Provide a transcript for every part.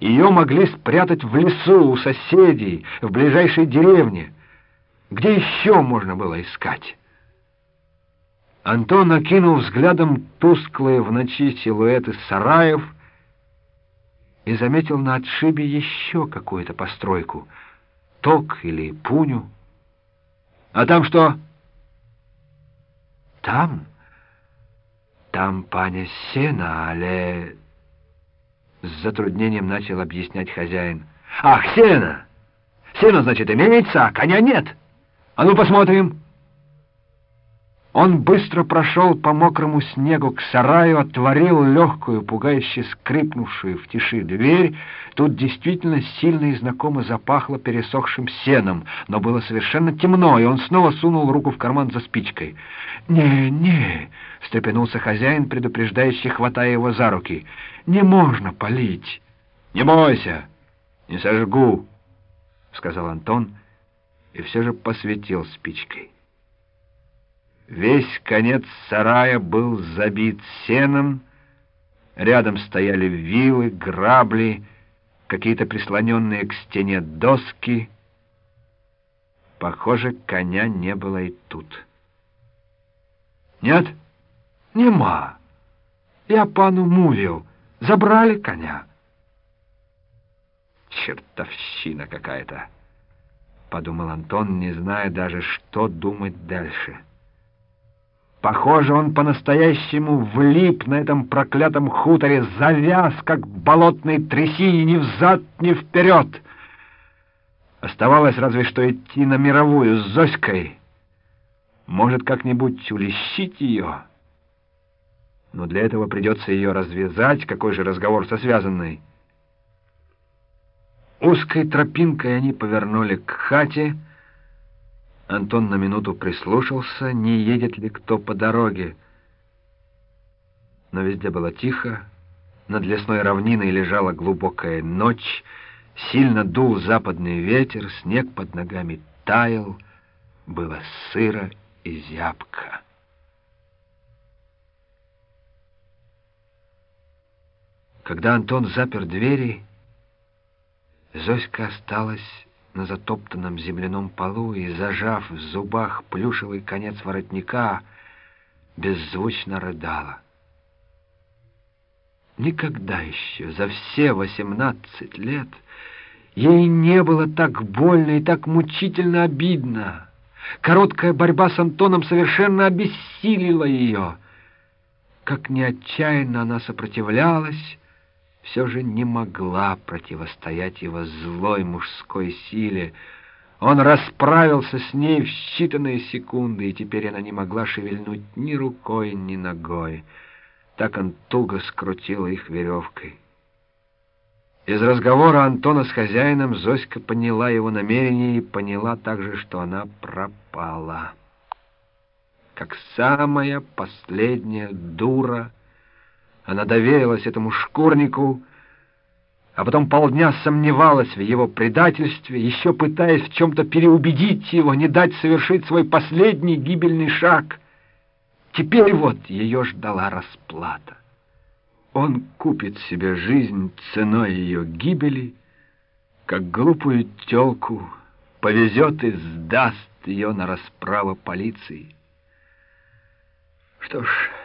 Ее могли спрятать в лесу, у соседей, в ближайшей деревне. Где еще можно было искать? Антон окинул взглядом тусклые в ночи силуэты сараев и заметил на отшибе еще какую-то постройку, ток или пуню. А там что? Там? Там, паня, сена, але... С затруднением начал объяснять хозяин. Ах, сено! Сено, значит, имеется, а коня нет. А ну, посмотрим. Он быстро прошел по мокрому снегу к сараю, отворил легкую, пугающе скрипнувшую в тиши дверь. Тут действительно сильно и знакомо запахло пересохшим сеном, но было совершенно темно, и он снова сунул руку в карман за спичкой. «Не, не!» — встрепенулся хозяин, предупреждающий, хватая его за руки. «Не можно палить!» «Не бойся! Не сожгу!» — сказал Антон и все же посветил спичкой. Весь конец сарая был забит сеном, рядом стояли вилы, грабли, какие-то прислоненные к стене доски. Похоже, коня не было и тут. «Нет, нема. Я пану мулил. Забрали коня». «Чертовщина какая-то», — подумал Антон, не зная даже, что думать дальше. Похоже, он по-настоящему влип на этом проклятом хуторе, завяз, как в болотной трясине, ни взад, ни вперед. Оставалось разве что идти на мировую с Зоськой. Может, как-нибудь улещить ее? Но для этого придется ее развязать, какой же разговор со связанной. Узкой тропинкой они повернули к хате, Антон на минуту прислушался, не едет ли кто по дороге. Но везде было тихо, над лесной равниной лежала глубокая ночь, сильно дул западный ветер, снег под ногами таял, было сыро и зябко. Когда Антон запер двери, Зоська осталась на затоптанном земляном полу и, зажав в зубах плюшевый конец воротника, беззвучно рыдала. Никогда еще за все восемнадцать лет ей не было так больно и так мучительно обидно. Короткая борьба с Антоном совершенно обессилила ее. Как ни отчаянно она сопротивлялась, все же не могла противостоять его злой мужской силе. Он расправился с ней в считанные секунды, и теперь она не могла шевельнуть ни рукой, ни ногой. Так он туго скрутил их веревкой. Из разговора Антона с хозяином Зоська поняла его намерение и поняла также, что она пропала. Как самая последняя дура — она доверилась этому шкурнику, а потом полдня сомневалась в его предательстве, еще пытаясь в чем-то переубедить его, не дать совершить свой последний гибельный шаг. Теперь вот ее ждала расплата. Он купит себе жизнь ценой ее гибели, как глупую телку повезет и сдаст ее на расправу полиции. Что ж...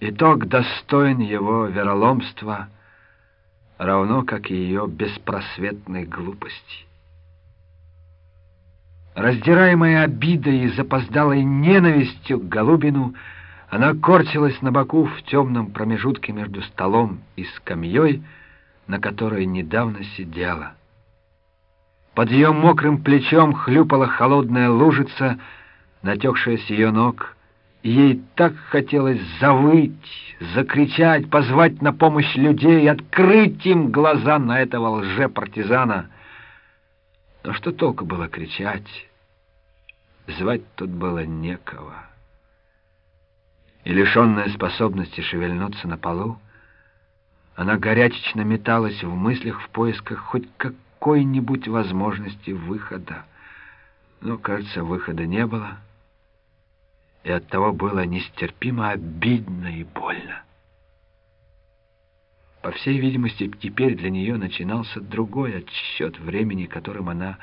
Итог достоин его вероломства, равно как и ее беспросветной глупости. Раздираемая обидой и запоздалой ненавистью к Голубину, она корчилась на боку в темном промежутке между столом и скамьей, на которой недавно сидела. Под ее мокрым плечом хлюпала холодная лужица, натекшая с ее ног — Ей так хотелось завыть, закричать, позвать на помощь людей, открыть им глаза на этого лже-партизана. Но что толку было кричать? Звать тут было некого. И лишенная способности шевельнуться на полу, она горячечно металась в мыслях в поисках хоть какой-нибудь возможности выхода. Но, кажется, выхода не было — и оттого было нестерпимо обидно и больно. По всей видимости, теперь для нее начинался другой отсчет времени, которым она